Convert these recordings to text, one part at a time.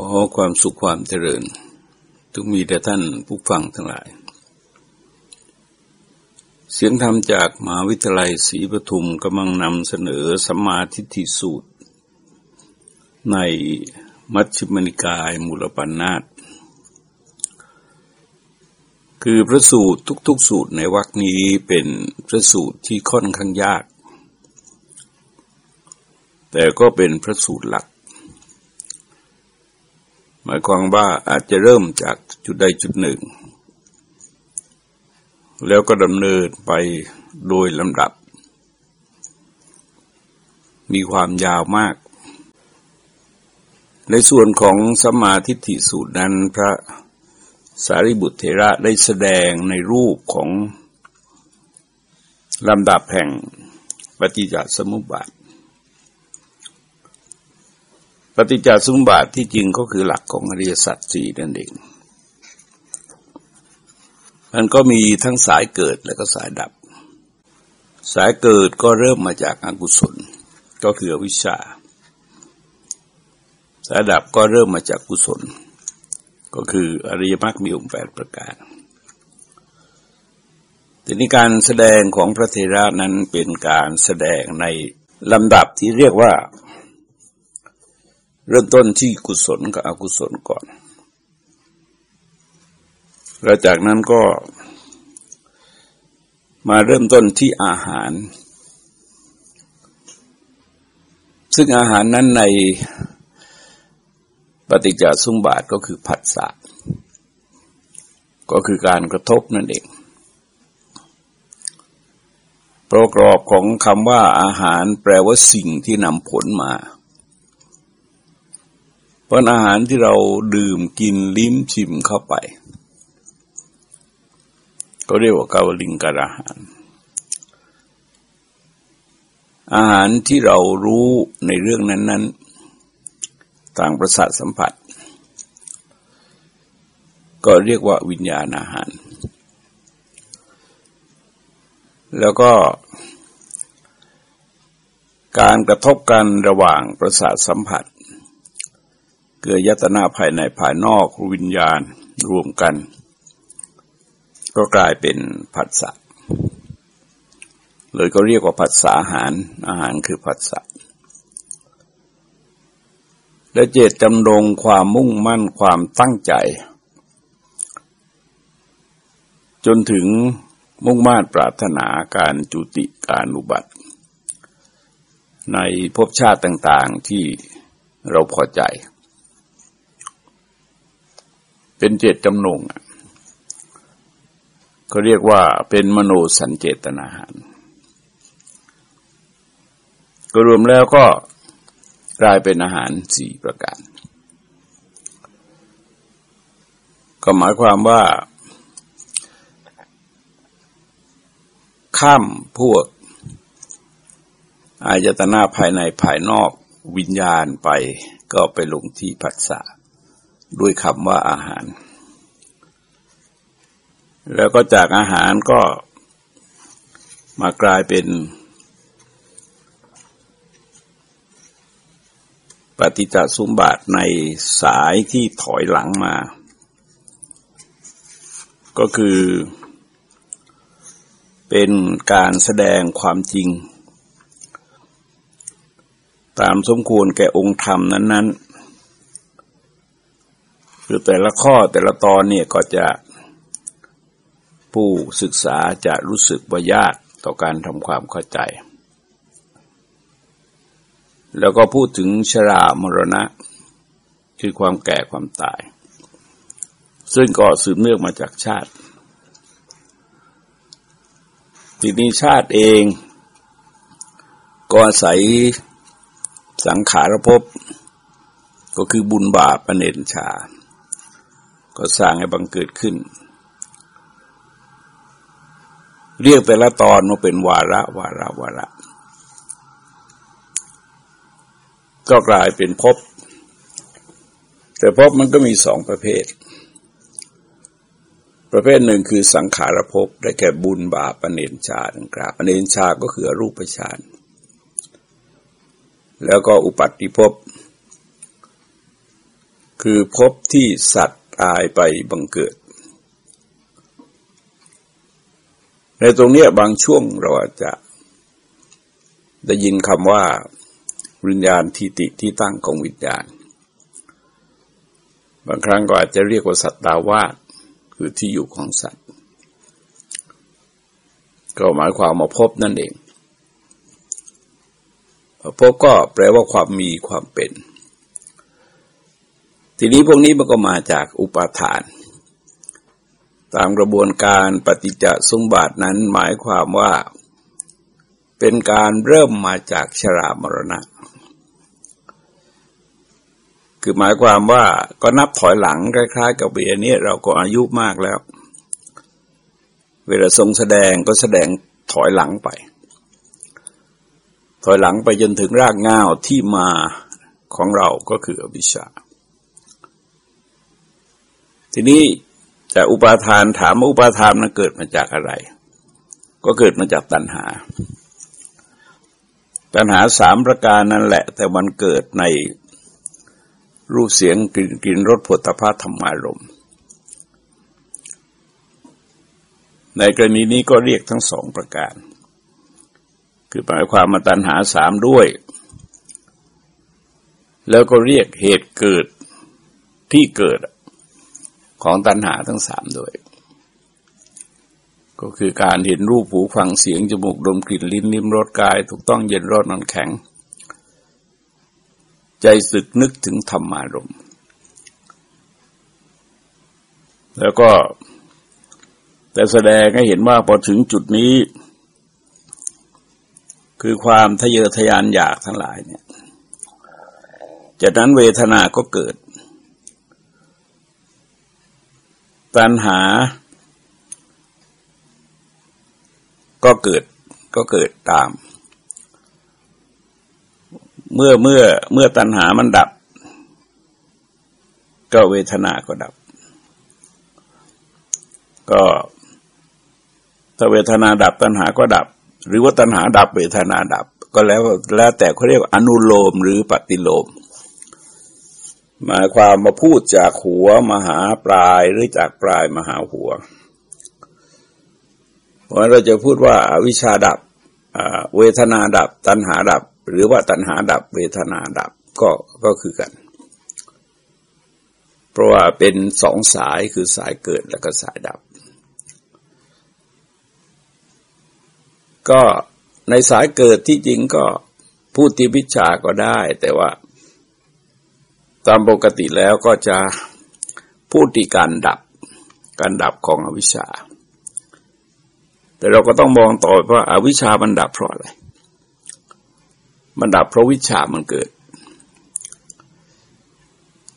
ขอความสุขความเจริญทุกมีแต่ท่านผู้ฟังทั้งหลาย เสียงธรรมจากมหาวิทยาลัยศรีปทุมกำลังนำเสนอสมาธิทิสูตร ในมัชฌิมนิกายมูลปัญนาตคือพระสูตรทุกๆสูตรในวรรคนี้เป็นพระสูตรที่ค่อนข้างยาก แต่ก็เป็นพระสูตรหลัก หมายความว่าอาจจะเริ่มจากจุดใดจุดหนึ่ง แล้วก็ดำเนินไปโดยลำดับ มีความยาวมาก ในส่วนของสมาธิฐิสูตรนั้นพระสารีบุตรเถระได้แสดงในรูปของลำดับแห่งปฏิจจสมุปบาท ปฏิจจสมุปบาทที่จริงก็คือหลักของอริยสัจสี่นั่นเอง มันก็มีทั้งสายเกิดและก็สายดับ สายเกิดก็เริ่มมาจากอกุศล ก็คือวิชา สายดับก็เริ่มมาจากกุศล ก็คืออริยมรรคมีองค์แปดประการทีนี้การแสดงของพระเทระนั้นเป็นการแสดงในลำดับที่เรียกว่า เริ่มต้นที่กุศลกับอกุศลก่อน แล้วจากนั้นก็มาเริ่มต้นที่อาหาร ซึ่งอาหารนั้นในปฏิจจสมบาทก็คือผัสสะก็คือการกระทบนั่นเองประกอบของคำว่าอาหารแปลว่าสิ่งที่นำผลมา เพราะอาหารที่เราดื่มกินลิ้มชิมเข้าไป ก็เรียกว่ากาวลิงกระหาร อาหารที่เรารู้ในเรื่องนั้นๆทางประสาทสัมผัส ก็เรียกว่าวิญญาณอาหาร แล้วก็การกระทบกันระหว่างประสาทสัมผัส เกิดยตนาภายในภายนอกวิญญาณรวมกัน ก็กลายเป็นผัสสะเลยก็เรียกว่าผัสสะอาหารอาหารคือผัสสะและเจตจำลงความมุ่งมั่นความตั้งใจ จนถึงมุ่งมา่ปรารถนาการจุติการอุบัติ ในภพชาติต่างๆที่เราพอใจ เป็นเจตจำนงเขาเรียกว่าเป็นมโนสัญเจตนาหาร ก็รวมแล้วก็กลายเป็นอาหารสี่ประการ ก็หมายความว่า ข้ามพวก อายตนาภายในภายนอกวิญญาณไปก็ไปลงที่ผัสสะ ด้วยคำว่าอาหาร แล้วก็จากอาหารก็มากลายเป็นปฏิจจสมบัติในสายที่ถอยหลังมา ก็คือ เป็นการแสดงความจริง ตามสมควรแก่องค์ธรรมนั้น ๆ คือแต่ละข้อแต่ละตอนเนี่ยก็จะผู้ศึกษาจะรู้สึกว่ายากต่อการทำความเข้าใจ แล้วก็พูดถึงชรามรณะ คือความแก่ความตาย ซึ่งก็สืบเนื่องมาจากชาติ ทีนี้ชาติเองก็อาศัยสังขารภพก็คือบุญบาปประเนนชา ก็สร้างให้บังเกิดขึ้น เรียกแต่ละตอนมาเป็นวาระวาระวาระ ก็กลายเป็นภพแต่ภพมันก็มีสองประเภท ประเภทหนึ่งคือสังขารภพได้แก่บุญบาปปเนนชาดังกล่าวปเนนชาก็คือรูปฌานแล้วก็อุปัติภพคือภพที่สัตว์ ตายไปบังเกิด ในตรงนี้บางช่วงเราอาจจะได้ยินคำว่าวิญญาณทิติที่ตั้งของวิญญาณ บางครั้งก็อาจจะเรียกว่าสัตตาวาสคือที่อยู่ของสัตว์ ก็หมายความมาพบนั่นเองพบก็แปลว่าความมีความเป็น ทีนี้พวกนี้มันก็มาจากอุปาทาน ตามกระบวนการปฏิจจสมบัตินั้นหมายความว่าเป็นการเริ่มมาจากชรามรณะ คือหมายความว่าก็นับถอยหลังคล้ายๆ กับเบียนี้เราก็อายุมากแล้ว เวลาทรงแสดงก็แสดงถอยหลังไป ถอยหลังไปจนถึงรากง่าวที่มาของเราก็คืออวิชชา ทีนี้จะอุปาทานถามว่าอุปาทานมันเกิดมาจากอะไร ก็เกิดมาจากตัณหา ตัณหาสามประการนั่นแหละ แต่มันเกิดในรูปเสียงกลิ่นกลิ่นรสผลตภาธรรมารมในกรณีนี้ก็เรียกทั้งสองประการ คือหมายความมาตัณหาสามด้วย แล้วก็เรียกเหตุเกิดที่เกิด ของตัณหาทั้งสามด้วย ก็คือการเห็นรูปหูฟังเสียง จมูกดมกลิ่นลิ้นลิ้มรสกาย ถูกต้องเย็นร้อนนอนแข็ง ใจสึกนึกถึงธรรมารมแล้วก็แต่แสดงให้เห็นว่าพอถึงจุดนี้ คือความทะเยอทะยานอยากทั้งหลายเนี่ยจากนั้นเวทนาก็เกิด ตัณหา ก็เกิดก็เกิดตาม เมื่อเมื่อเมื่อตัณหามันดับ ก็เวทนาก็ดับ ก็ถ้าเวทนาดับตัณหาก็ดับ หรือว่าตัณหาดับเวทนาดับ ก็แล้วแล้วแต่เขาเรียกอนุโลมหรือปฏิโลม หมายความมาพูดจากหัวมาหาปลายหรือจากปลายมาหาหัว เพราะเราจะพูดว่าวิชาดับเวทนาดับ ตัณหาดับ หรือว่าตัณหาดับ เวทนาดับก็ก็คือกัน เพราะว่าเป็นสองสายคือสายเกิดแล้วก็สายดับ ก็ในสายเกิดที่จริงก็พูดที่วิชาก็ได้ แต่ว่า ตามปกติแล้วก็จะพูดที่การดับการดับของอวิชชา แต่เราก็ต้องมองต่อว่าอาวิชชามันดับเพราะอะไร มันดับเพราะวิชามันเกิด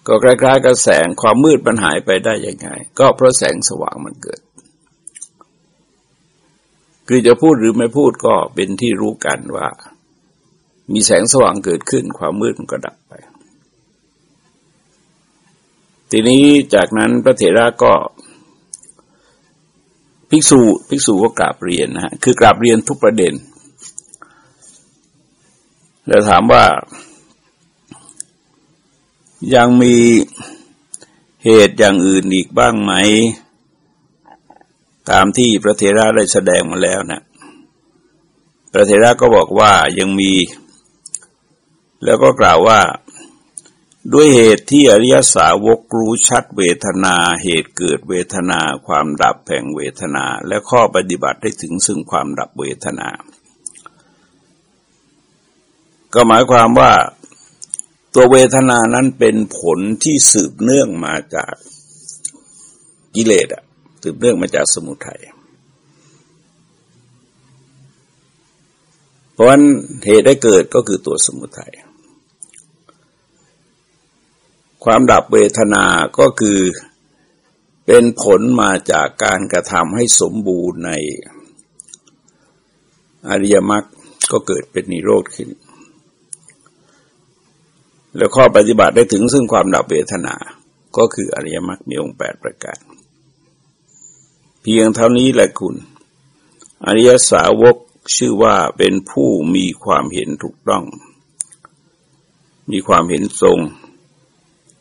ก็คล้ายๆกับแสงความมืดมันหายไปได้ยังไง ก็เพราะแสงสว่างมันเกิด คือจะพูดหรือไม่พูดก็เป็นที่รู้กันว่า มีแสงสว่างเกิดขึ้น ความมืดมันก็ดับไป ทีนี้จากนั้นพระเถระก็ ภิกษุภิกษุก็กราบเรียนนะฮะคือกราบเรียนทุกประเด็น แล้วถามว่า ยังมีเหตุอย่างอื่นอีกบ้างไหม ตามที่พระเทระได้แสดงมาแล้วนะพระเทระก็บอกว่ายังมี แล้วก็กล่าวว่า ด้วยเหตุที่อริยสาวกรู้ชัดเวทนาเหตุเกิดเวทนาความดับแห่งเวทนา และข้อปฏิบัติได้ถึงซึ่งความดับเวทนา ก็หมายความว่าตัวเวทนานั้นเป็นผลที่สืบเนื่องมาจากกิเลสอะสืบเนื่องมาจากสมุทัยเพราะฉะนั้นเหตุได้เกิดก็คือตัวสมุทัย ความดับเวทนาก็คือเป็นผลมาจากการกระทำให้สมบูรณ์ในอริยมรรคก็เกิดเป็นนิโรธขึ้น แล้วข้อปฏิบัติได้ถึงซึ่งความดับเวทนา ก็คืออริยมรรคมีองค์แปดประการ เพียงเท่านี้แหละคุณ อริยสาวกชื่อว่าเป็นผู้มีความเห็นถูกต้อง มีความเห็นทรง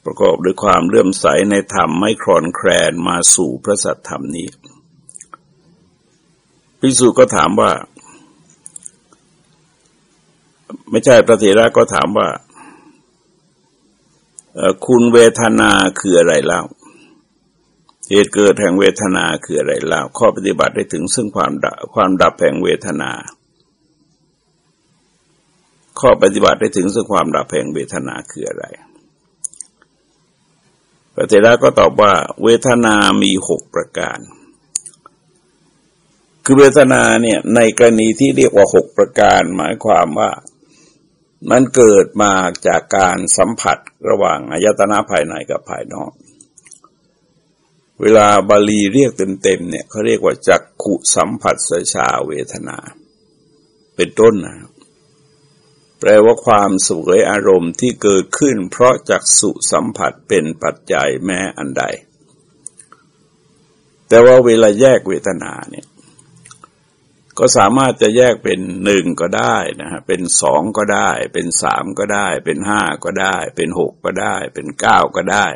ประกอบด้วยความเลื่อมใสในธรรมไม่คลอนแคลนมาสู่พระสัทธรรมนี้พิสุก็ถามว่า ไม่ใช่พระเถระก็ถามว่าคุณเวทนาคืออะไรเล่าเหตุเกิดแห่งเวทนาคืออะไรเล่าข้อปฏิบัติได้ถึงซึ่งความดับความดับแห่งเวทนา ข้อปฏิบัติได้ถึงซึ่งความดับแห่งเวทนาคืออะไร ระเถระก็ตอบว่า เวทนามีหกประการ คือเวทนาเนี่ยในกรณีที่เรียกว่าหกประการ หมายความว่ามันเกิดมาจากการสัมผัสระหว่างอายตนะภายในกับภายนอก เวลาบาลีเรียกเต็มๆเนี่ยเขาเรียกว่าจักขุสัมผัสสชาเวทนา เป็นต้นนะ แปลว่าความสุขอารมณ์ที่เกิดขึ้น เพราะจักสุสัมผัสเป็นปัจจัยแม้อันใด แต่ว่าเวลาแยกเวทนาเนี่ย ก็สามารถจะแยกเป็นหนึ่งก็ได้นะฮะ เป็นสองก็ได้ เป็นสามก็ได้ เป็นห้าก็ได้ เป็นหกก็ได้ เป็นเก้าก็ได้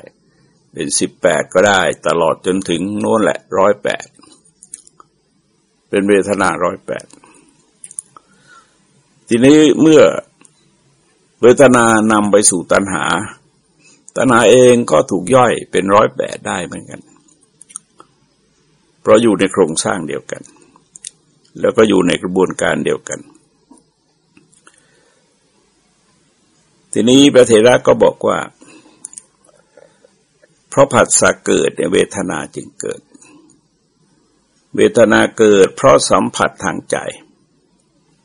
เป็นสิบแปดก็ได้ ตลอดจนถึงโน่นแหละร้อยแปด เป็นเวทนาร้อยแปดทีนี้เมื่อ เวทนานำไปสู่ตัณหา ตัณหาเองก็ถูกย่อยเป็นร้อยแปดได้เหมือนกัน เพราะอยู่ในโครงสร้างเดียวกัน แล้วก็อยู่ในกระบวนการเดียวกัน ทีนี้พระเถระก็บอกว่า เพราะผัสสะเกิดเนี่ยเวทนาจึงเกิด เวทนาเกิด เพราะสัมผัสทางใจ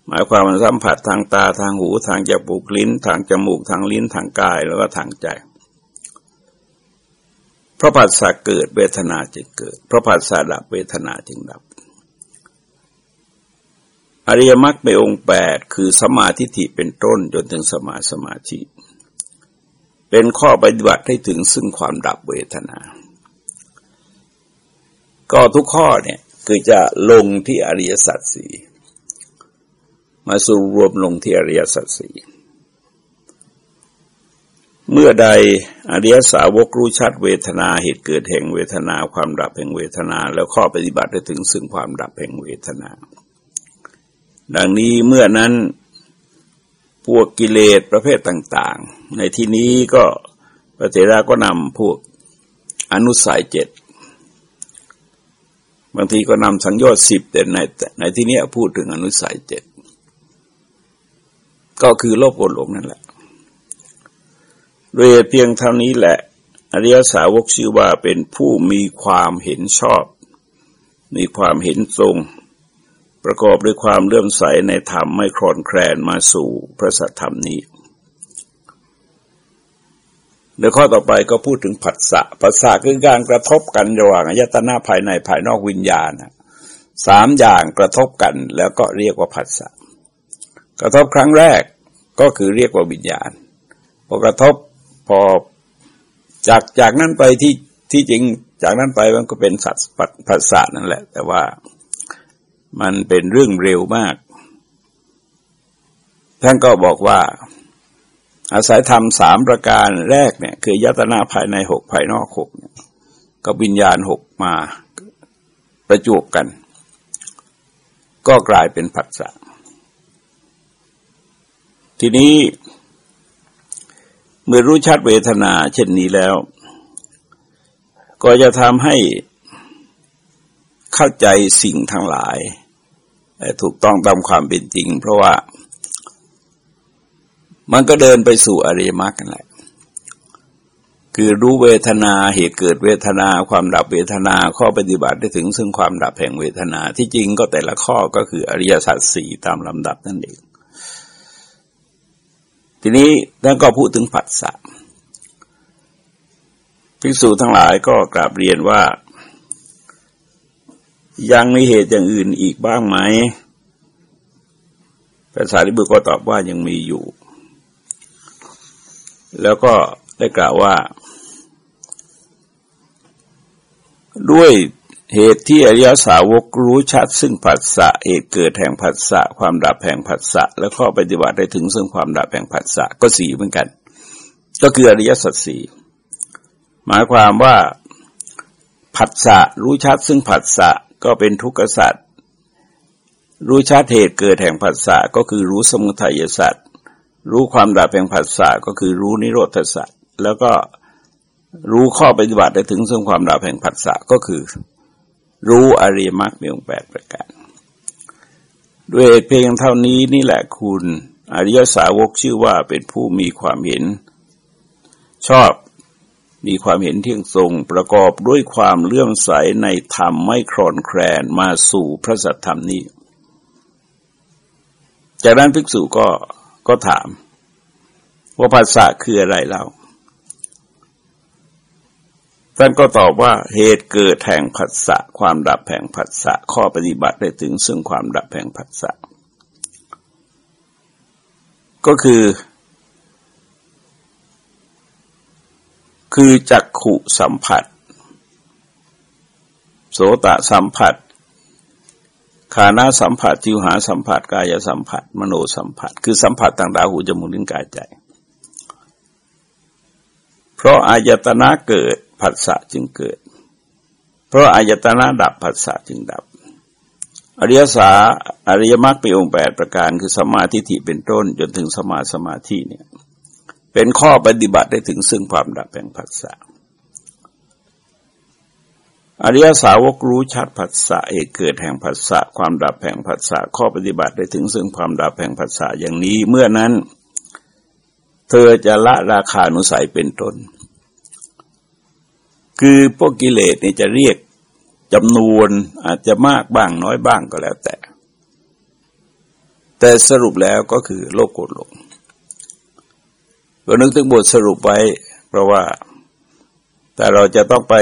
หมายความว่าสัมผัสทางตาทางหูทางจมูกลิ้น ทางจมูกทางลิ้นทางกายแล้วก็ทางใจเพราะผัสสะเกิดเวทนาจึงเกิดเพราะผัสสะดับเวทนาจึงดับ อริยมรรคในองค์แปดคือสมาธิฐิเป็นต้นจนถึงสมาสมาธิเป็นข้อปฏิบัติให้ถึงซึ่งความดับเวทนา ก็ทุกข้อเนี่ยคือจะลงที่อริยสัจสี่ มาสู่รวมลงที่อริยสัจสี่เมื่อใดอริยสาวกรู้ชัดเวทนาเหตุเกิดแห่งเวทนาความดับแห่งเวทนา แล้วข้อปฏิบัติได้ถึงซึ่งความดับแห่งเวทนา ดังนี้เมื่อนั้นพวกกิเลสประเภทต่าง ๆ ในที่นี้ก็พระเถระก็นำพวกอนุสัยเจ็ดบางทีก็นำสังโยชน์สิบแต่ในในที่นี้พูดถึงอนุสัยเจ็ด ก็คือโลภโกรธหลงนั่นแหละโดยเพียงเท่านี้แหละ อริยสาวกชื่อว่าเป็นผู้มีความเห็นชอบ มีความเห็นตรง ประกอบด้วยความเลื่อมใสในธรรมไม่คลอนแคลนมาสู่พระสัทธรรมนี้ในข้อต่อไปก็พูดถึงผัสสะ ผัสสะคือการกระทบกันระหว่างอายตนะภายในภายนอกวิญญาณสามอย่างกระทบกันแล้วก็เรียกว่าผัสสะ กระทบครั้งแรกก็คือเรียกว่าวิญญาณพอกระทบพอจากจากนั้นไปที่ที่จริงจากนั้นไปมันก็เป็นสัตว์ผัสสะนั่นแหละ แต่ว่ามันเป็นเรื่องเร็วมาก ท่านก็บอกว่า อาศัยธรรมสามประการแรกเนี่ย คือยตนาภายในหกภายนอกหกก็วิญญาณหกมาประจวบกัน ก็กลายเป็นผัสสะ ทีนี้ เมื่อรู้ชัดเวทนา เช่นนี้แล้ว ก็จะทำให้เข้าใจสิ่งทั้งหลาย ถูกต้องตามความเป็นจริง เพราะว่า มันก็เดินไปสู่อริยมรรคกันแหละคือรู้เวทนาเหตุเกิดเวทนา ความดับเวทนาข้อปฏิบัติได้ถึงซึ่งความดับแห่งเวทนา ที่จริงก็แต่ละข้อก็คืออริยสัจสี่ตามลำดับนั่นเอง ทีนี้ท่านก็พูดถึงผัสสะภิกษุทั้งหลายก็กราบเรียนว่า ยังมีเหตุอย่างอื่นอีกบ้างไหมพระสารีบุตรก็ตอบว่ายังมีอยู่ แล้วก็ได้กล่าวว่า ด้วย เหตุที่อริยสาวกรู้ชัดซึ่งผัสสะเหตุเกิดแห่งผัสสะความดับแห่งผัสสะและข้อปฏิบัติได้ถึงซึ่งความดับแห่งผัสสะก็สี่เหมือนกัน ก็คืออริยสัจสี่หมายความว่าผัสสะรู้ชัดซึ่งผัสสะก็เป็นทุกขสัตว์รู้ชัดเหตุเกิดแห่งผัสสะก็คือรู้สมุทัยสัตว์รู้ความดับแห่งผัสสะก็คือรู้นิโรธสัตว์แล้วก็รู้ข้อปฏิบัติได้ถึงซึ่งความดับแห่งผัสสะก็คือ รู้อริยมรรคมีองค์แปดประการ ด้วยเพียงเท่านี้นี่แหละคุณอริยสาวกชื่อว่าเป็นผู้มีความเห็น ชอบมีความเห็นเที่ยงทรงประกอบด้วยความเลื่อมใสในธรรมไม่คลอนแคลนมาสู่พระสัทธรรมนี้ จากนั้นภิกษุก็ก็ถาม ว่าภาษาคืออะไรเล่า ท่านก็ตอบว่าเหตุเกิดแห่งผัสสะความดับแห่งผัสสะข้อปฏิบัติได้ถึงซึ่งความดับแห่งผัสสะก็คือ คือจักขุสัมผัส โสตะสัมผัสขานาสัมผัสจิวหาสัมผัสกายสัมผัส มโนสัมผัส คือสัมผัสต่างดาวหูจมูกลิ้นกายใจ เพราะอายตนะเกิด ผัสสะจึงเกิด เพราะอายตนะดับผัสสะจึงดับ อริยสาอริยมรรคเป็นองค์แปดประการคือสมาธิิเป็นต้นจนถึงสมาสมาธิเนี่ยเป็นข้อปฏิบัติได้ถึงซึ่งความดับแห่งผัสสะอริยสาวกรู้ชัดผัสสะเหตุเกิดแห่งผัสสะความดับแห่งผัสสะข้อปฏิบัติได้ถึงซึ่งความดับแห่งผัสสะอย่างนี้เมื่อนั้น เธอจะละราคานุสัยเป็นต้น คือพวกกิเลสเนี่ยจะเรียกจำนวนอาจจะมากบ้างน้อยบ้างก็แล้วแต่ แต่สรุปแล้วก็คือโลกโกรธหลงก็นึกถึงบทสรุปไว้ เพราะว่า แต่เราจะต้องไป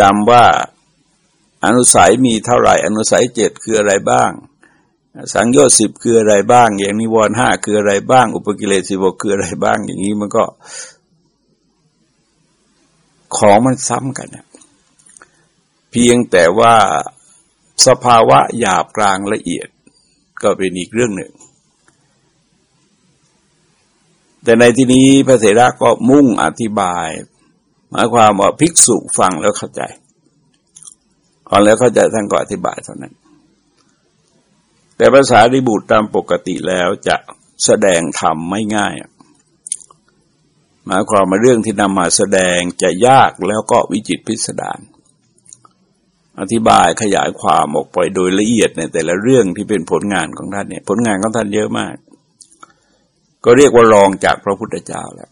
จำว่าอนุสัยมีเท่าไหร่ อนุสัยเจ็ดคืออะไรบ้าง สังโยชน์สิบคืออะไรบ้าง อย่างนิวรณ์ห้าคืออะไรบ้าง อุปกิเลสสิบกคืออะไรบ้าง อย่างนี้มันก็ ของมันซ้ำกันนะเพียงแต่ว่าสภาวะหยาบกลางละเอียดก็เป็นอีกเรื่องหนึ่ง แต่ในที่นี้พระเถระก็มุ่งอธิบาย หมายความว่าภิกษุฟังแล้วเข้าใจฟังแล้วเข้าใจท่านก็อธิบายเท่านั้น แต่ภาษาดิบุตรตามปกติแล้วจะแสดงธรรมไม่ง่าย หมายความมาเรื่องที่นำมาแสดงจะยากแล้วก็วิจิตพิสดารอธิบายขยายความออกไปโดยละเอียดในแต่ละเรื่องที่เป็นผลงานของท่านเนี่ย ผลงานของท่านเยอะมาก ก็เรียกว่ารองจากพระพุทธเจ้าแล้ว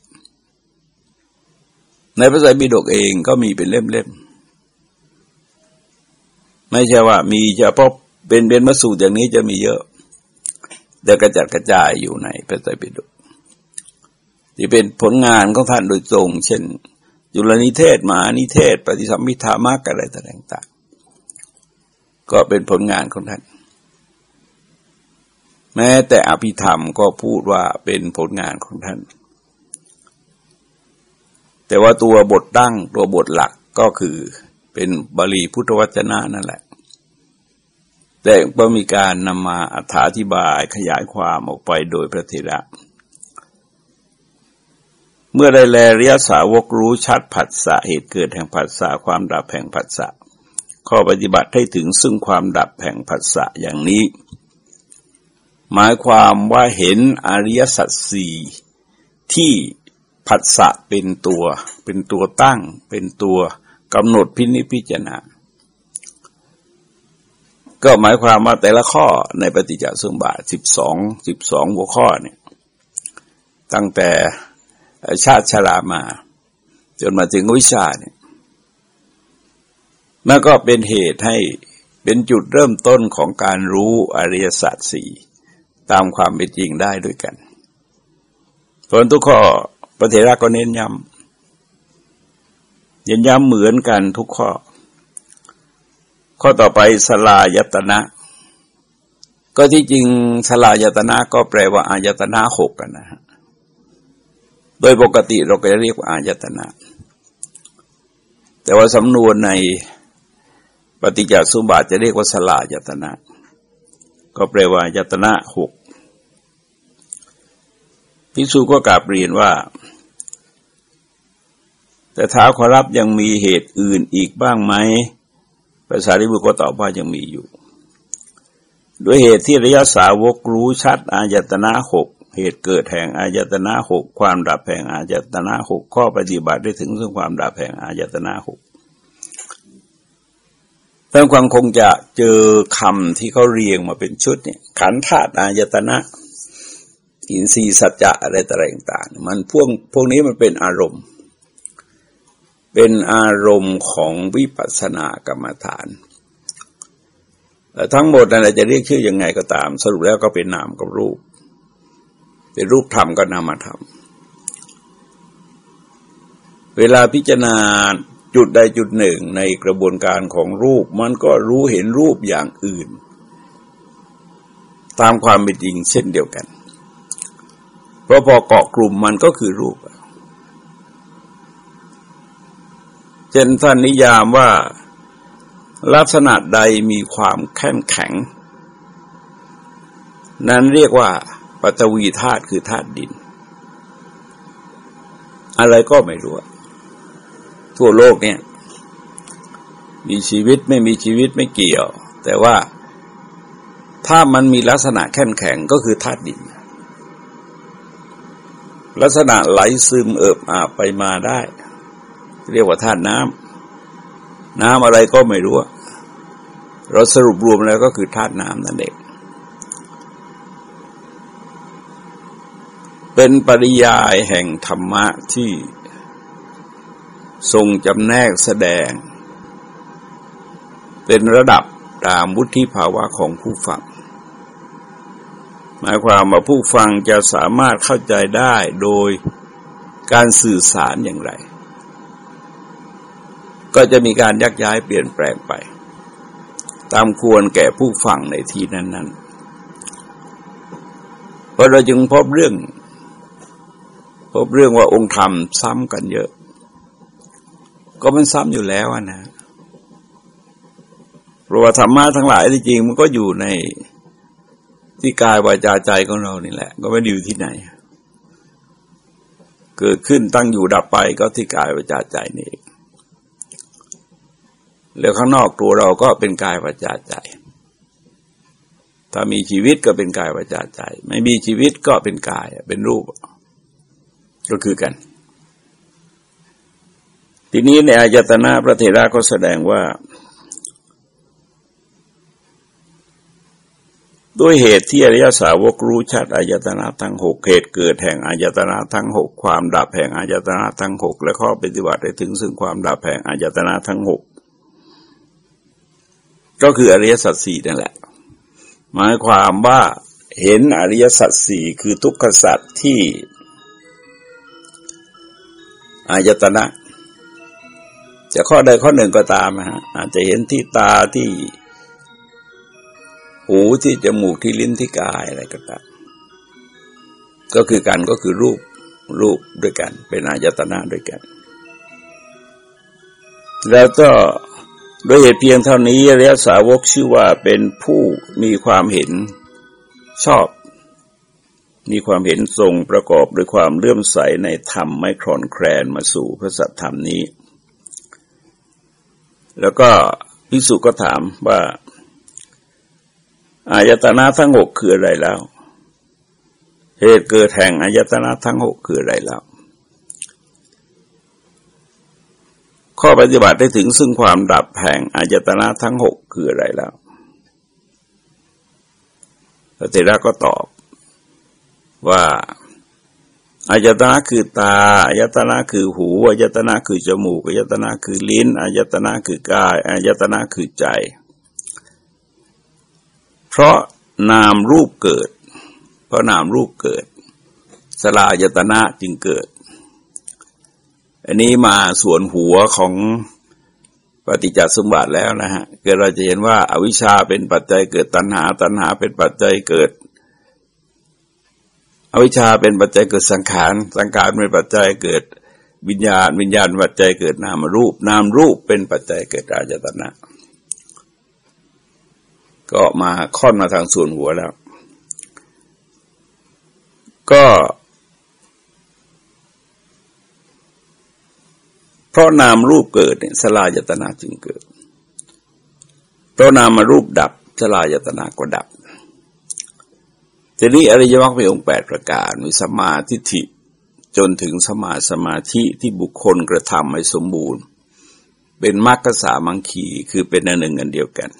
ในพระไตรปิฎกเองก็มีเป็นเล่มๆไม่ใช่ว่ามีเฉพาะเป็นเป็นมสูตรอย่างนี้จะมีเยอะ แต่กระจัดกระจายอยู่ในพระไตรปิฎก ที่เป็นผลงานของท่านโดยตรง เช่นจุลนิเทศมหานิเทศ ปฏิสัมพิธามากอะไรต่างๆ ก็เป็นผลงานของท่าน แม้แต่อภิธรรมก็พูดว่าเป็นผลงานของท่าน แต่ว่าตัวบทตั้งตัวบทหลักก็คือเป็นบาลีพุทธวจนะนั่นแหละ แต่ก็มีการนำมาอธิบายขยายความออกไปโดยพระเถระ เมื่อได้แลริยสาวกรู้ชัดผัสสะเหตุเกิดแห่งผัสสะความดับแห่งผัสสะข้อปฏิบัติให้ถึงซึ่งความดับแห่งผัสสะอย่างนี้ หมายความว่าเห็นอริยสัจสี่ที่ผัสสะเป็นตัว เป็นตัวตั้ง เป็นตัวกำหนดพินิจพิจารณาก็หมายความว่าแต่ละข้อในปฏิจจสมบาทสิบสองสิบสองหัวข้อเนี่ยตั้งแต่ ชาติชรามา จนมาถึงวิชาเนี่ยมันก็เป็นเหตุให้เป็นจุดเริ่มต้นของการรู้อริยสัจสี่ตามความเป็นจริงได้ด้วยกันผลทุกข้อพระเถระก็เน้นย้ำเน้นย้ำเหมือนกันทุกข้อ ข้อต่อไปสลายตนะ ก็ที่จริงสลายตนะก็แปลว่าอายตนะหกนะฮะ โดยปกติเราก็จะเรียกว่าอายตนะ แต่ว่าสำนวนในปฏิจจสมบัติจะเรียกว่าสลายตนะ ก็แปลว่ายตนะหกพิสูก็กราบเรียนว่า แต่ท้าขอรับยังมีเหตุอื่นอีกบ้างไหมภาษาริบุตรก็ตอบว่ายังมีอยู่ ด้วยเหตุที่ระยะสาวกรู้ชัดอายตนะหก เหตุเกิดแห่งอายตนะหกความดับแห่งอายตนะหกข้อปฏิบัติได้ถึงซึ่งความดับแห่งอายตนะหกท่านความคงจะเจอคำที่เขาเรียงมาเป็นชุดเนี่ยขันธาตุอายตนะ อินทรีย์สัจจะอะไรต่างๆมันพวกพวกนี้มันเป็นอารมณ์ เป็นอารมณ์ของวิปัสสนากรรมฐานทั้งหมดนั่นจะเรียกชื่อยังไงก็ตาม สรุปแล้วก็เป็นนามกับรูป เป็นรูปธรรมก็นามธรรม เวลาพิจารณาจุดใดจุดหนึ่งในกระบวนการของรูป มันก็รู้เห็นรูปอย่างอื่น ตามความเป็นจริงเช่นเดียวกัน เพราะพอเกาะกลุ่มมันก็คือรูปเช่นท่านนิยามว่าลักษณะใดมีความแข็งแข็ง นั้นเรียกว่า ปัตวีธาตุคือธาตุดิน อะไรก็ไม่รู้ ทั่วโลกเนี่ย มีชีวิตไม่มีชีวิตไม่เกี่ยว แต่ว่าถ้ามันมีลักษณะแข็งแข็งก็คือธาตุดิน ลักษณะไหลซึมเอิบอาบไปมาได้ เรียกว่าธาตุน้ำน้ำอะไรก็ไม่รู้ เราสรุปรวมแล้วก็คือธาตุน้ำนั่นเอง เป็นปริยายแห่งธรรมะที่ทรงจำแนกแสดง เป็นระดับตามวุฒิภาวะของผู้ฟัง หมายความว่าผู้ฟังจะสามารถเข้าใจได้โดยการสื่อสารอย่างไร ก็จะมีการยักย้ายเปลี่ยนแปลงไป ตามควรแก่ผู้ฟังในที่นั้น ๆ เพราะเราจึงพบเรื่อง พบเรื่องว่าองค์ธรรมซ้ำกันเยอะ ก็มันซ้ำอยู่แล้วนะเพราะว่าธรรมะทั้งหลายที่จริงมันก็อยู่ในที่กายวาจาใจของเรานี่แหละ ก็ไม่ได้อยู่ที่ไหน เกิดขึ้นตั้งอยู่ดับไปก็ที่กายวาจาใจนี่เองแล้วข้างนอกตัวเราก็เป็นกายวาจาใจ ถ้ามีชีวิตก็เป็นกายวาจาใจ ไม่มีชีวิตก็เป็นกาย เป็นรูป ก็คือกัน ทีนี้ในอายตนะพระเถระก็แสดงว่า ด้วยเหตุที่อริยสาวกรู้ชัดอายตนะทั้งหกเหตุเกิดแห่งอายตนะทั้งหกความดับแห่งอายตนะทั้งหกและข้อปฏิบัติได้ถึงซึ่งความดับแห่งอายตนะทั้งหกก็คืออริยสัจสี่นั่นแหละ หมายความว่าเห็นอริยสัจสี่คือทุกขสัจที่ อายตนะ จะข้อใดข้อหนึ่งก็ตามฮะอาจจะเห็นที่ตาที่หูที่จมูกที่ลิ้นที่กายอะไรก็ตามก็คือกันก็คือรูปรูปด้วยกัน เป็นอายตนะด้วยกัน แล้วก็โดยเหตุเพียงเท่านี้อริยสาวกชื่อว่าเป็นผู้มีความเห็นชอบ มีความเห็นทรงประกอบด้วยความเลื่อมใสในธรรมไม่คลอนแคลนมาสู่พระสัทธรรมนี้ แล้วก็พิสุก็ถามว่า อายตนะทั้งหกคืออะไรแล้ว เหตุเกิดแห่งอายตนะทั้งหกคืออะไรแล้ว ข้อปฏิบัติได้ถึงซึ่งความดับแห่งอายตนะทั้งหกคืออะไรแล้วพระเถระก็ตอบ ว่าอายตนะคือตาอายตนะคือหูอายตนะคือจมูกอายตนะคือลิ้นอายตนะคือกายอายตนะคือใจ เพราะนามรูปเกิด เพราะนามรูปเกิด สลายตนะจึงเกิด อันนี้มาส่วนหัวของปฏิจจสมบัติแล้วนะฮะเกิดเราจะเห็นว่าอาวิชชาเป็นปัจจัยเกิดตัณหา ตัณหาเป็นปัจจัยเกิด อวิชชาเป็นปัจจัยเกิดสังขาร สังขารเป็นปัจจัยเกิดวิญญาณ วิญญาณปัจจัยเกิดนามรูป นามรูปเป็นปัจจัยเกิดราจตนะ ก็มาค่อนมาทางส่วนหัวแล้ว ก็เพราะนามรูปเกิดเนี่ยสลายตนาจึงเกิด เพราะนามารูปดับสลายตนาก็ดับ ทีนี้อริยมรรคมีองค์แปดประการมีสมาธิฐิจนถึงสมาสมาธิที่บุคคลกระทำให้สมบูรณ์ เป็นมรรคสามังคีคือเป็นอันหนึ่งอันเดียวกัน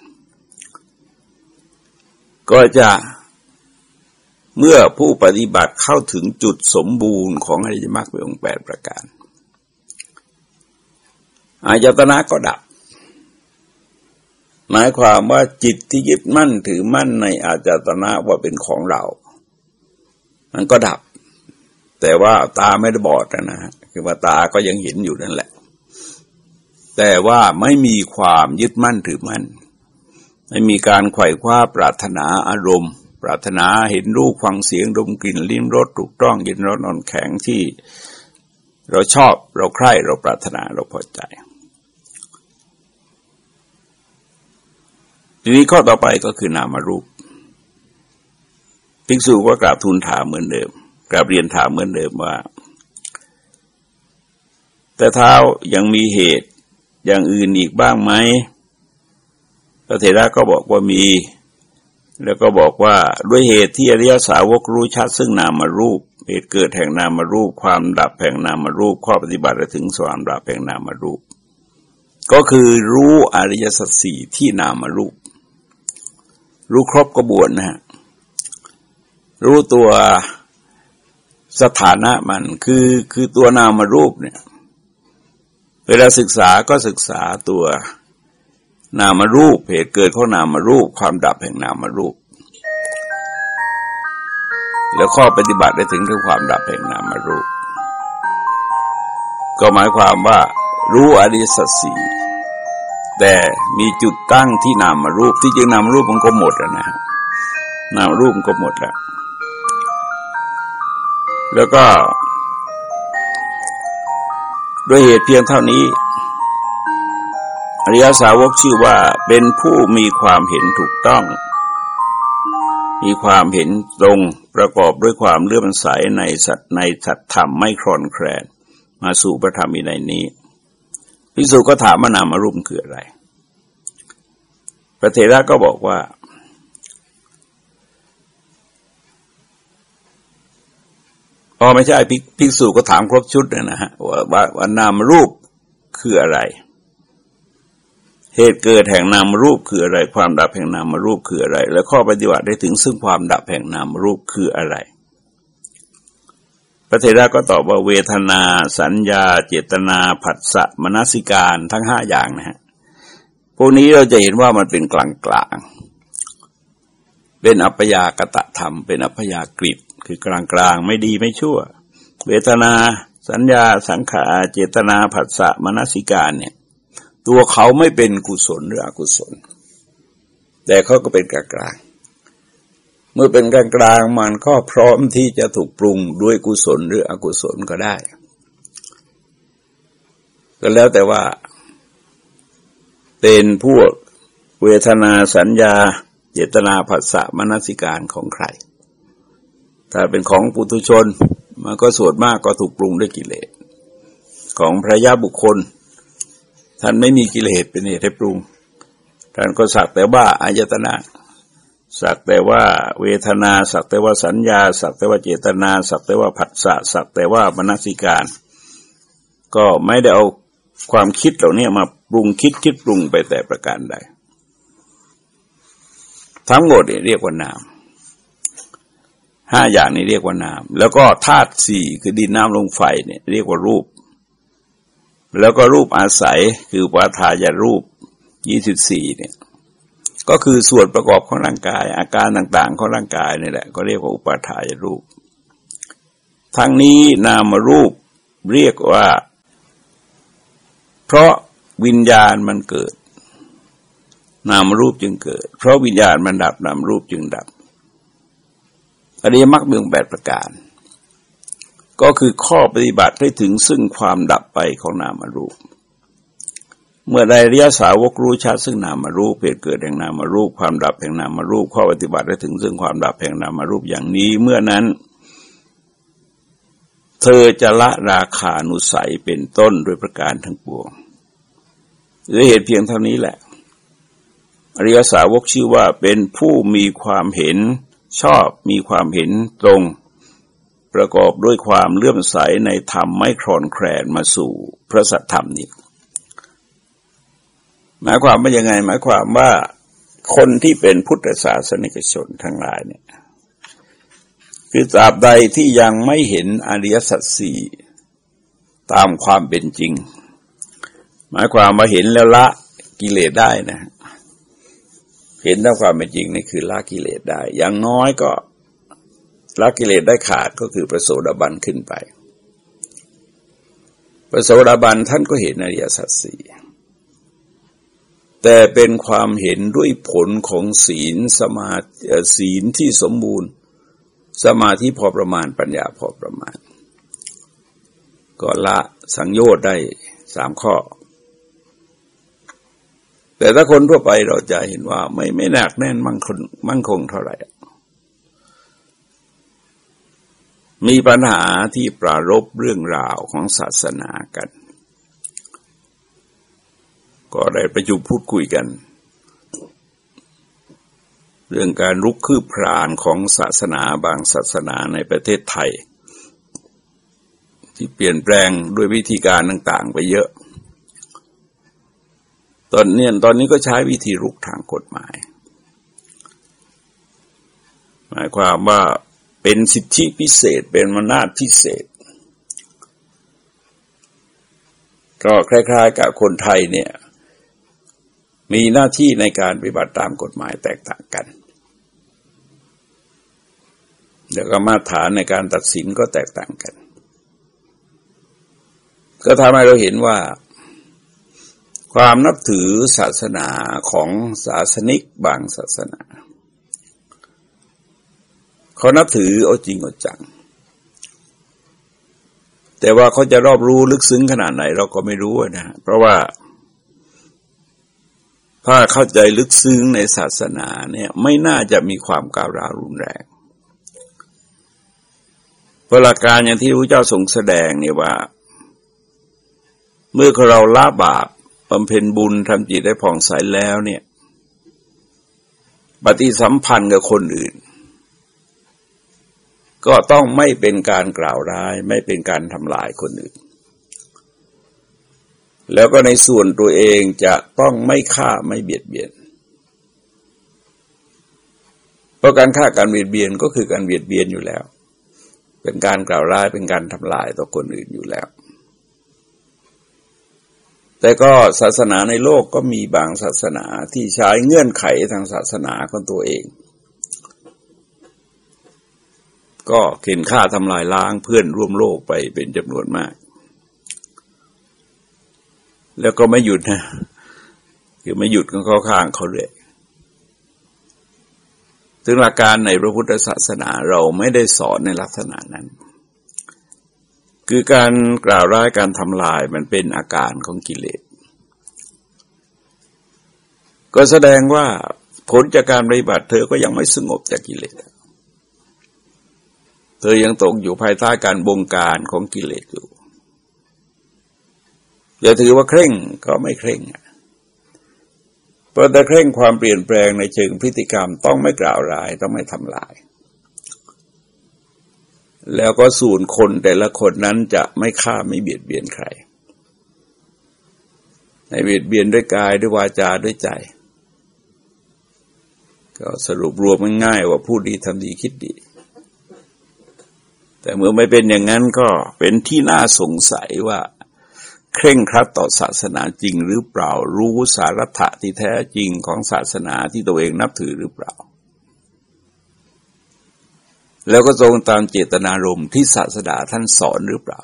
ก็จะเมื่อผู้ปฏิบัติเข้าถึงจุดสมบูรณ์ของอริยมรรคเป็นองค์แปดประการ อายตนะก็ดับ หมายความว่าจิตที่ยึดมั่นถือมั่นในอาจตนะว่าเป็นของเรา มันก็ดับ แต่ว่าตาไม่ได้บอดนะฮะคือว่าตาก็ยังเห็นอยู่นั่นแหละ แต่ว่าไม่มีความยึดมั่นถือมั่น ไม่มีการไขว่คว้าปรารถนาอารมณ์ ปรารถนาเห็นรูปฟังเสียงดมกลิ่นลิ้มรสถูกต้องยินรสนอนแข็งที่ เราชอบเราใคร่เราปรารถนาเราพอใจ ทีนี้ข้อต่อไปก็คือนามารูปภิกษุก็กราบทูลถามเหมือนเดิมกราบเรียนถามเหมือนเดิมว่า แต่เท้ายังมีเหตุอย่างอื่นอีกบ้างไหมพระเถระก็บอกว่ามี แล้วก็บอกว่าด้วยเหตุที่อริยสาวกรู้ชัดซึ่งนามารูป เหตุเกิดแห่งนามารูป ความดับแห่งนามารูป ข้อปฏิบัติถึงสวางดับแห่งนามารูป ก็คือรู้อริยสัจสี่ที่นามารูป รู้ครบกระบวนนะฮะรู้ตัวสถานะมันคือคือตัวนามารูปเนี่ย เวลาศึกษาก็ศึกษาตัวนามารูปเหตุเกิดของนามารูป ความดับแห่งนามารูป แล้วข้อปฏิบัติได้ถึงถึงความดับแห่งนามารูป ก็หมายความว่ารู้อริสัตสี แต่มีจุดตั้งที่นามารูปที่จริงนามรูปมันก็หมดแล้วนะนามรูปมันก็หมดแล้ว แล้วก็ด้วยเหตุเพียงเท่านี้ อริยสาวกชื่อว่าเป็นผู้มีความเห็นถูกต้อง มีความเห็นตรงประกอบด้วยความเลื่อมใสในสัตในสัตธรรมไม่คลอนแคลนมาสู่พระธรรมในนี้ พิสุก็ถามว่านามารุมคืออะไร พระเทระก็บอกว่า พอไม่ใช่ภิกษุก็ถามครบชุดนะฮะว่าว่านามรูปคืออะไร เหตุเกิดแห่งนามรูปคืออะไร ความดับแห่งนามรูปคืออะไร และข้อปฏิบัติได้ถึงซึ่งความดับแห่งนามรูปคืออะไร พระเทระก็ตอบว่าเวทนา สัญญา เจตนาผัสสะมนสิการทั้งห้าอย่างนะฮะพวกนี้เราจะเห็นว่ามันเป็นกลางกลางเป็นอัปยากตะธรรม เป็นอัปยากฤิคือกลางกลางไม่ดีไม่ชั่ว เวทนา สัญญา สังขารเจตนาผัสสะมนสิการเนี่ย ตัวเขาไม่เป็นกุศลหรืออกุศล แต่เขาก็เป็นกลางกลาง เมื่อเป็นกลางกลางมันก็พร้อมที่จะถูกปรุงด้วยกุศลหรืออกุศลก็ได้ ก็แล้วแต่ว่า เป็นพวกเวทนาสัญญา เจตนาผัสสะมนสิการของใคร ถ้าเป็นของปุถุชน มันก็ส่วนมากก็ถูกปรุงด้วยกิเลส ของพระยาบุคคล ท่านไม่มีกิเลสเป็นเหตุให้ปรุง ท่านก็สักแต่ว่าอายตนะ สักแต่ว่าเวทนา สักแต่ว่าสัญญา สักแต่ว่าเจตนา สักแต่ว่าผัสสะสักแต่ว่ามนสิการ ก็ไม่ได้เอาความคิดเหล่านี้มาปรุงคิดคิดปรุงไปแต่ประการใดทั้งหมดเรียกว่านามห้าอย่างนี้เรียกว่านาม แล้วก็ธาตุสี่คือดินน้ำลมไฟเนี่ยเรียกว่ารูป แล้วก็รูปอาศัยคือปาทายรูปยี่สิบสี่เนี่ย ก็คือส่วนประกอบของร่างกาย อาการต่างๆของร่างกายนี่แหละ ก็เรียกว่าอุปาทายรูป ทั้งนี้นามรูปเรียกว่า เพราะวิญญาณมันเกิด นามรูปจึงเกิด เพราะวิญญาณมันดับนามรูปจึงดับอริยมรรคเบืองแปดประการ ก็คือข้อปฏิบัติให้ถึงซึ่งความดับไปของนามรูป เมื่อใดเรียสาวกรู้ชัดซึ่งนามารูปเหตุเกิดแห่งนามารูป ความดับแห่งนามารูปข้อปฏิบัติได้ถึงซึ่งความดับแห่งนามารูปอย่างนี้เมื่อนั้น เธอจะละราคานุสัยเป็นต้นโดยประการทั้งปวงหรือเหตุเพียงเท่านี้แหละอริยสาวกชื่อว่าเป็นผู้มีความเห็นชอบมีความเห็นตรง ประกอบด้วยความเลื่อมใสในธรรมไม่คลอนแคลนมาสู่พระสัทธรรมนี้ หมายความว่ายังไง หมายความว่าคนที่เป็นพุทธศาสนิกชนทั้งหลายเนี่ย คือตราบใดที่ยังไม่เห็นอริยสัจสี่ตามความเป็นจริง หมายความมาเห็นแล้วละกิเลสได้นะ เห็นตามความเป็นจริงนี่คือละกิเลสได้ อย่างน้อยก็ละกิเลสได้ขาดก็คือประโสดาบันขึ้นไป ประโสดาบันท่านก็เห็นอริยสัจสี่ แต่เป็นความเห็นด้วยผลของศีลสมาศีลที่สมบูรณ์ สมาธิพอประมาณปัญญาพอประมาณ ก็ละสังโยชน์ได้สามข้อ แต่ถ้าคนทั่วไปเราจะเห็นว่าไม่ไม่หนักแน่นมั่งคงมั่งคงเท่าไหร่ มีปัญหาที่ปรารบเรื่องราวของศาสนากัน ก็ได้ประชุมพูดคุยกัน เรื่องการรุกคืบพรานของศาสนาบางศาสนาในประเทศไทย ที่เปลี่ยนแปลงด้วยวิธีการต่าง ๆ ไปเยอะ ตอนนี้ตอนนี้ก็ใช้วิธีรุกทางกฎหมาย หมายความว่าเป็นสิทธิพิเศษเป็นมนาฏพิเศษก็คล้ายๆกับคนไทยเนี่ย มีหน้าที่ในการปฏิบัติตามกฎหมายแตกต่างกันเดี๋ยวก็มาตรฐานในการตัดสินก็แตกต่างกัน ก็ทำให้เราเห็นว่า ความนับถือศาสนาของศาสนิกบางศาสนาเขานับถือเอาจริงเอาจัง แต่ว่าเขาจะรอบรู้ลึกซึ้งขนาดไหนเราก็ไม่รู้นะ เพราะว่า ถ้าเข้าใจลึกซึ้งในศาสนาเนี่ยไม่น่าจะมีความก้าวร้าวรุนแรงพระหลักการอย่างที่พระเจ้าทรงแสดงเนี่ยว่า เมื่อเราละบาปบำเพ็ญบุญทำจิตได้ผ่องใสแล้วเนี่ยปฏิสัมพันธ์กับคนอื่น ก็ต้องไม่เป็นการกล่าวร้าย ไม่เป็นการทำลายคนอื่น แล้วก็ในส่วนตัวเองจะต้องไม่ฆ่าไม่เบียดเบียน เพราะการฆ่าการเบียดเบียนก็คือการเบียดเบียนอยู่แล้ว เป็นการกล่าวร้ายเป็นการทำลายต่อคนอื่นอยู่แล้ว แต่ก็ศาสนาในโลกก็มีบางศาสนาที่ใช้เงื่อนไขทางศาสนาของตัวเอง ก็เข็นฆ่าทำลายล้างเพื่อนร่วมโลกไปเป็นจำนวนมาก แล้วก็ไม่หยุดนะคือไม่หยุดก็เข้าข้างเขาเลยถึงหลักการในพระพุทธศาสนาเราไม่ได้สอนในลักษณะนั้น คือการกล่าวร้ายการทำลายมันเป็นอาการของกิเลส ก็แสดงว่าผลจากการปฏิบัติเธอก็ยังไม่สงบจากกิเลส เธอยังตกอยู่ภายใต้การบงการของกิเลสอยู่ อย่าถือว่าเคร่งก็ไม่เคร่งเพราะแต่เคร่งความเปลี่ยนแปลงในเชิงพฤติกรรมต้องไม่กล่าวร้ายต้องไม่ทำลาย แล้วก็สูนคนแต่ละคนนั้นจะไม่ฆ่าไม่เบียดเบียนใครในเบียดเบียนด้วยกายด้วยวาจาด้วยใจ ก็สรุปรวมง่ายว่าพูดดีทำดีคิดดี แต่เมื่อไม่เป็นอย่างนั้นก็เป็นที่น่าสงสัยว่า เคร่งครัดต่อศาสนาจริงหรือเปล่า รู้สาระถะที่แท้จริงของศาสนาที่ตัวเองนับถือหรือเปล่า แล้วก็ตรงตามเจตนารมณ์ที่ศาสดาท่านสอนหรือเปล่า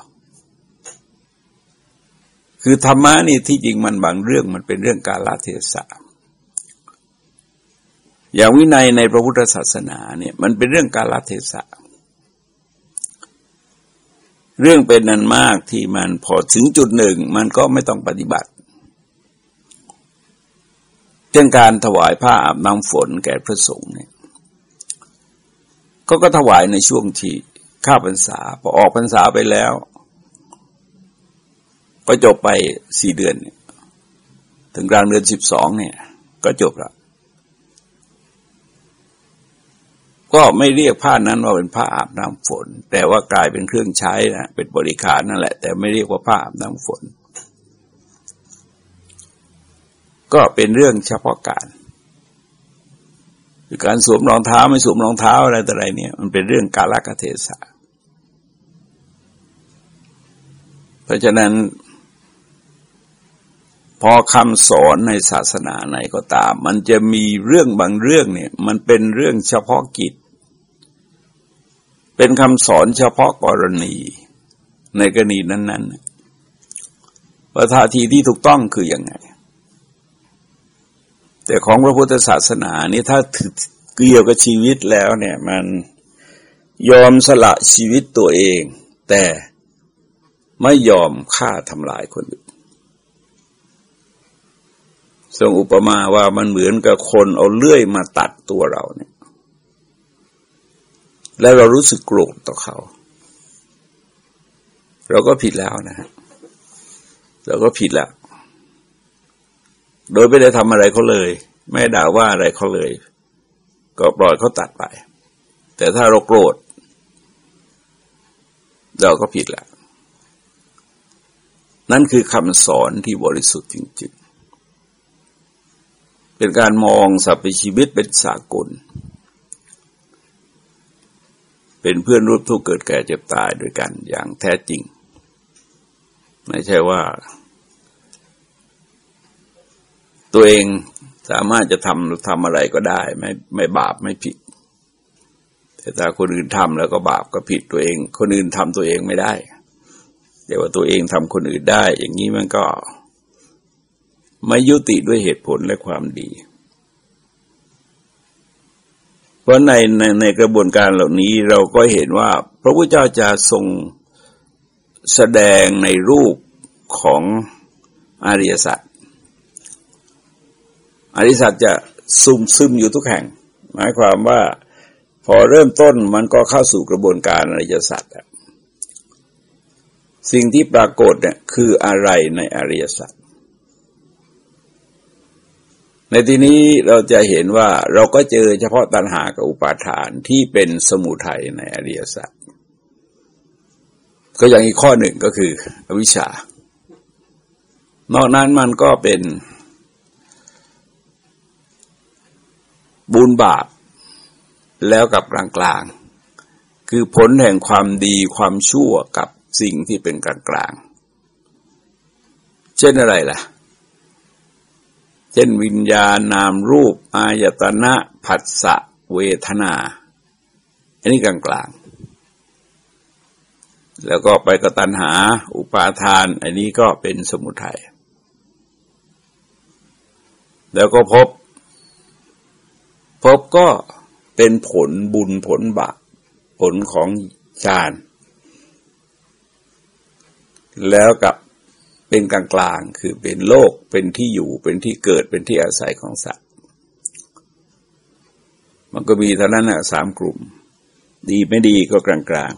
คือธรรมะนี่ที่จริงมันบางเรื่องมันเป็นเรื่องการละเทศะอย่างวินัยในพระพุทธศาสนาเนี่ยมันเป็นเรื่องการละเทศะเเรื่องเป็นนันมากที่มันพอถึงจุดหนึ่ง มันก็ไม่ต้องปฏิบัติเช่นการถวายผ้าอาบน้ำฝนแก่พระสงฆ์เนี่ยก็ก็ถวายในช่วงที่ข้าพรรษาพอออกพรรษาไปแล้ว ก็จบไปสี่เดือน ถึงกลางเดือนสิบสองเนี่ย ก็จบล้ว ก็ไม่เรียกผ้านั้นว่าเป็นผ้าอาบน้ำฝน แต่ว่ากลายเป็นเครื่องใช้นะเป็นบริการนั่นแหละ แต่ไม่เรียกว่าผ้าอาบน้ำฝน ก็เป็นเรื่องเฉพาะการคือการสวมรองเท้าไม่สวมรองเท้าอะไรแต่อะไรเนี่ย มันเป็นเรื่องกาลกเทศะเพราะฉะนั้น พอคำสอนในศาสนาไหนก็ตาม มันจะมีเรื่องบางเรื่องเนี่ย มันเป็นเรื่องเฉพาะกิจ เป็นคำสอนเฉพาะกรณีในกรณีนั้นๆว่าท่าทีที่ถูกต้องคืออยังไง แต่ของพระพุทธศาสนานี่ถ้าเกี่ยวกับชีวิตแล้วเนี่ยมันยอมสละชีวิตตัวเอง แต่ไม่ยอมฆ่าทำลายคนอื่นทรงอุปมาว่ามันเหมือนกับคนเอาเลื่อยมาตัดตัวเราเนี่ย แล้วเรารู้สึกโกรธต่อเขา เราก็ผิดแล้วนะฮะเราก็ผิดแล้ว โดยไม่ได้ทำอะไรเขาเลย ไม่ด่าว่าอะไรเขาเลย ก็ปล่อยเขาตัดไป แต่ถ้าเราโกรธ เราก็ผิดแล้ว นั่นคือคำสอนที่บริสุทธิ์จริงๆ เป็นการมองสรรพชีวิตเป็นสากล เป็นเพื่อนรูปทุกข์เกิดแก่เจ็บตายด้วยกันอย่างแท้จริง ไม่ใช่ว่า ตัวเองสามารถจะทำทำอะไรก็ได้ ไม่ไม่บาปไม่ผิด แต่ถ้าคนอื่นทำแล้วก็บาปก็ผิดตัวเอง คนอื่นทำตัวเองไม่ได้เดี๋ยวว่าตัวเองทำคนอื่นได้ อย่างนี้มันก็ ไม่ยุติด้วยเหตุผลและความดี เพราะในในในกระบวนการเหล่านี้เราก็เห็นว่า พระพุทธเจ้าจะทรงแสดงในรูปของอริยสัจอริยสัจจะซุ่มซึมอยู่ทุกแห่ง หมายความว่าพอเริ่มต้นมันก็เข้าสู่กระบวนการอริยสัจสิ่งที่ปรากฏเนี่ยคืออะไรในอริยสัจ ในที่นี้เราจะเห็นว่าเราก็เจอเฉพาะตัณหากับอุปาทานที่เป็นสมุทัยในอริยสัจก็อย่างอีกข้อหนึ่งก็คือ อวิชชา นอกนั้นมันก็เป็น บุญบาป แล้วกับกลางกลางคือผลแห่งความดีความชั่วกับสิ่งที่เป็นกลางกลางเช่นอะไรล่ะ เช่นวิญญาณนามรูป อายตนะผัสสะเวทนา อันนี้กลางกลางแล้วก็ไปกตัญหาอุปาทาน อันนี้ก็เป็นสมุทัยแล้วก็พบ พบก็เป็นผลบุญผลบาปผลของฌานแล้วกับ เป็นกลางกลางคือเป็นโลกเป็นที่อยู่เป็นที่เกิดเป็นที่อาศัยของสัตว์ มันก็มีเท่านั้นอะสามกลุ่ม ดีไม่ดีก็กลางกลาง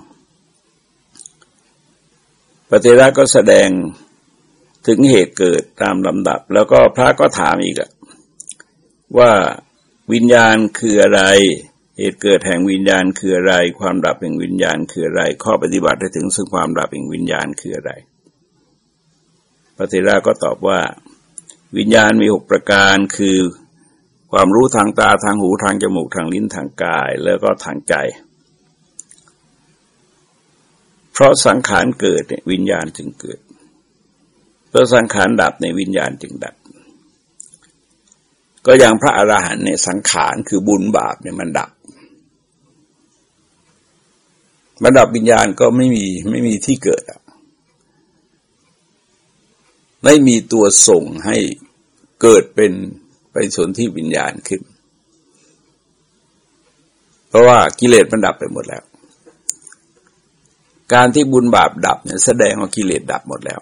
ปฏิรัก็แสดงถึงเหตุเกิดตามลำดับ แล้วก็พระก็ถามอีกว่าวิญญาณคืออะไร เหตุเกิดแห่งวิญญาณคืออะไร ความดับแห่งวิญญาณคืออะไร ข้อปฏิบัติให้ถึงซึ่งความดับแห่งวิญญาณคืออะไร พระเทระก็ตอบว่า วิญญาณมีหกประการคือความรู้ทางตาทางหูทางจมูกทางลิ้นทางกาย แล้วก็ทางใจ เพราะสังขารเกิดวิญญาณจึงเกิด เพราะสังขารดับในวิญญาณจึงดับ ก็อย่างพระอราหันต์เนี่ยสังขารคือบุญบาปเนี่ยมันดับมันดับวิญญาณก็ไม่มีไม่มีที่เกิดอะ ไม่มีตัวส่งให้เกิดเป็นไปสนที่วิญญาณขึ้น เพราะว่ากิเลสมันดับไปหมดแล้ว การที่บุญบาปดับเนี่ยแสดงว่ากิเลสดับหมดแล้ว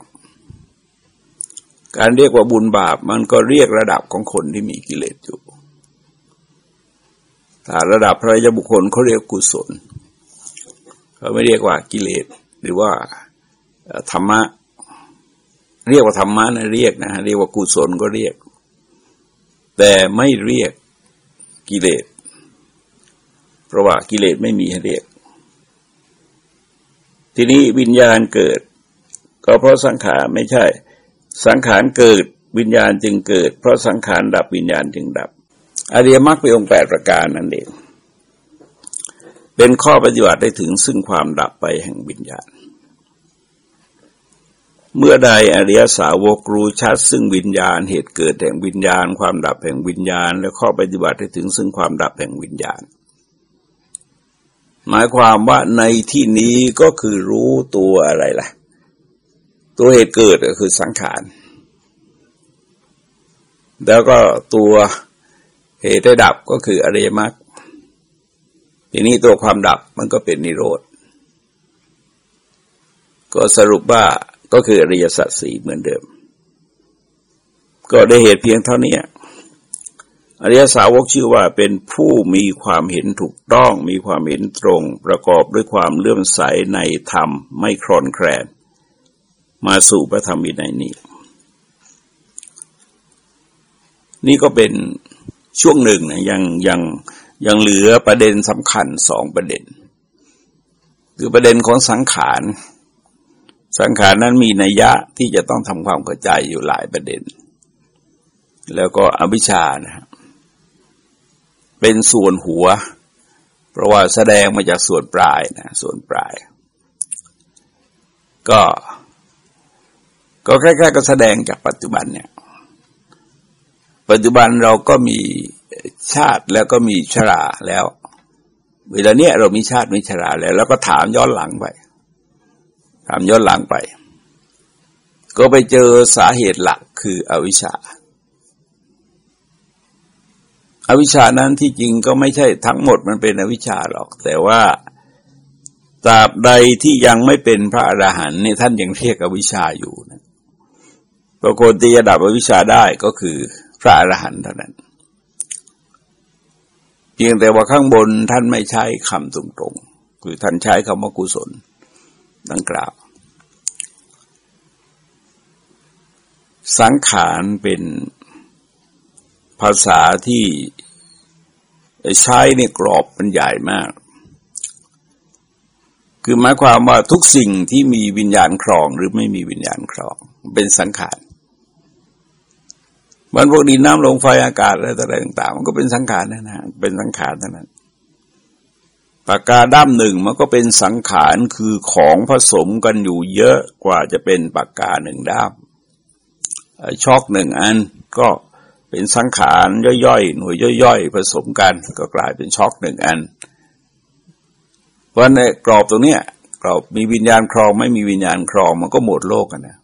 การเรียกว่าบุญบาปมันก็เรียกระดับของคนที่มีกิเลสอยู่ถ้าระดับพระยบุคคลเขาเรียกกุศลเขาไม่เรียกว่ากิเลสหรือว่าธรรมะ เรียกว่าธรรมะนะเรียกนะเรียกว่ากุศลก็เรียก แต่ไม่เรียกกิเลสเพราะว่ากิเลสไม่มีให้เรียก ทีนี้วิญญาณเกิด ก็เพราะสังขารไม่ใช่ สังขารเกิดวิญญาณจึงเกิด เพราะสังขารดับวิญญาณจึงดับอริยมรรคเป็นองค์แปดประการนั่นเองเป็นข้อปฏิบัติได้ถึงซึ่งความดับไปแห่งวิญญาณ เมื่อใดอริยสาวกรู้ชัด ซึ่งวิญญาณเหตุเกิดแห่งวิญญาณ ความดับแห่งวิญญาณ และข้อปฏิบัติได้ถึงซึ่งความดับแห่งวิญญาณ หมายความว่าในที่นี้ก็คือรู้ตัวอะไรล่ะ ตัวเหตุเกิดก็คือสังขารแล้วก็ตัวเหตุได้ดับก็คืออริยมรรคทีนี้ตัวความดับมันก็เป็นนิโรธก็สรุปว่า ก็คืออริยสัจสี่เหมือนเดิม ก็ได้เหตุเพียงเท่านี้อริยสาวกชื่อว่าเป็นผู้มีความเห็นถูกต้อง มีความเห็นตรง ประกอบด้วยความเลื่อมใสในธรรมไม่คลอนแคลน มาสู่พระธรรมวินัยนี้ นี่ก็เป็นช่วงหนึ่งนะยังยังยังเหลือประเด็นสำคัญสองประเด็น คือประเด็นของสังขาร สังขารนั้นมีนัยยะที่จะต้องทำความเข้าใจอยู่หลายประเด็น แล้วก็อวิชชานะเป็นส่วนหัว เพราะว่าแสดงมาจากส่วนปลายนะส่วนปลาย ก็ ก็คล้ายๆกับแสดงจากปัจจุบันเนี่ย ปัจจุบันเราก็มีชาติแล้วก็มีชราแล้ว เวลาเนี้ยเรามีชาติมีชราแล้ว แล้วก็ถามย้อนหลังไป ถามย้อนหลังไป ก็ไปเจอสาเหตุหลักคืออวิชชาอวิชชานั้นที่จริงก็ไม่ใช่ทั้งหมดมันเป็นอวิชชาหรอก แต่ว่าตราบใดที่ยังไม่เป็นพระอรหันต์นี่ท่านยังเรียกอวิชชาอยู่นะปรากฏที่จะดับอวิชชาได้ก็คือพระอรหันต์เท่านั้น เพียงแต่ว่าข้างบนท่านไม่ใช้คำตรงๆ คือท่านใช้คำว่ากุศล ดังกล่าว สังขารเป็นภาษาที่ใช้ในกรอบมันใหญ่มาก คือหมายความว่าทุกสิ่งที่มีวิญญาณครองหรือไม่มีวิญญาณครอง เป็นสังขารมันพวกดินน้ำลมไฟอากาศอะไรต่างๆมันก็เป็นสังขารนะนะเป็นสังขารเท่านั้น ปากกาด้ามหนึ่งมันก็เป็นสังขารคือของผสมกันอยู่เยอะกว่าจะเป็นปากกาหนึ่งด้ามช็อกหนึ่งอันก็เป็นสังขารย่อยๆ หน่วยย่อยๆ ผสมกันก็กลายเป็นช็อกหนึ่งอัน เพราะในกรอบตรงเนี้ยกรอบมีวิญญาณครองไม่มีวิญญาณครองมันก็หมดโลกกันนะ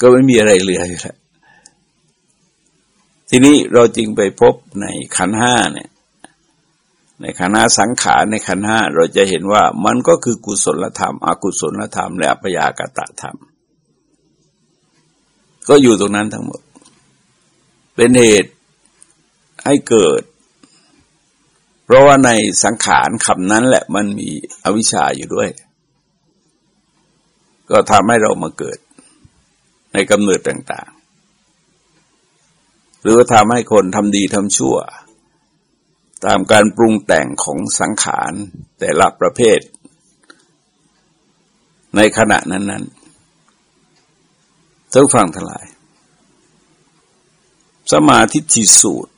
ก็ไม่มีอะไรเหลืออยู่แล้วทีนี้เราจึงไปพบในขันห้าเนี่ย ในขันห้าสังขารในขันห้าเราจะเห็นว่ามันก็คือกุศลธรรม อกุศลธรรม และปยากตะธรรม ก็อยู่ตรงนั้นทั้งหมด เป็นเหตุให้เกิด เพราะว่าในสังขารคำนั้นแหละมันมีอวิชชาอยู่ด้วย ก็ทำให้เรามาเกิด ในกำเนิดต่าง ๆ หรือทำให้คนทำดีทำชั่ว ตามการปรุงแต่งของสังขารแต่ละประเภท ในขณะนั้นๆทุกฟังทั้งหลาย สมาธิจิสูตร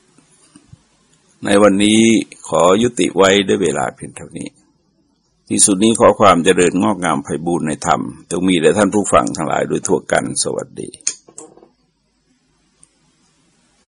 ในวันนี้ขอยุติไว้ด้วยเวลาเพียงเท่านี้ ที่สุดนี้ขอความเจริญงอกงามไพบูรณ์ในธรรมจงมีแด่ท่านผู้ฟังทั้งหลายโดยทั่วกันสวัสดี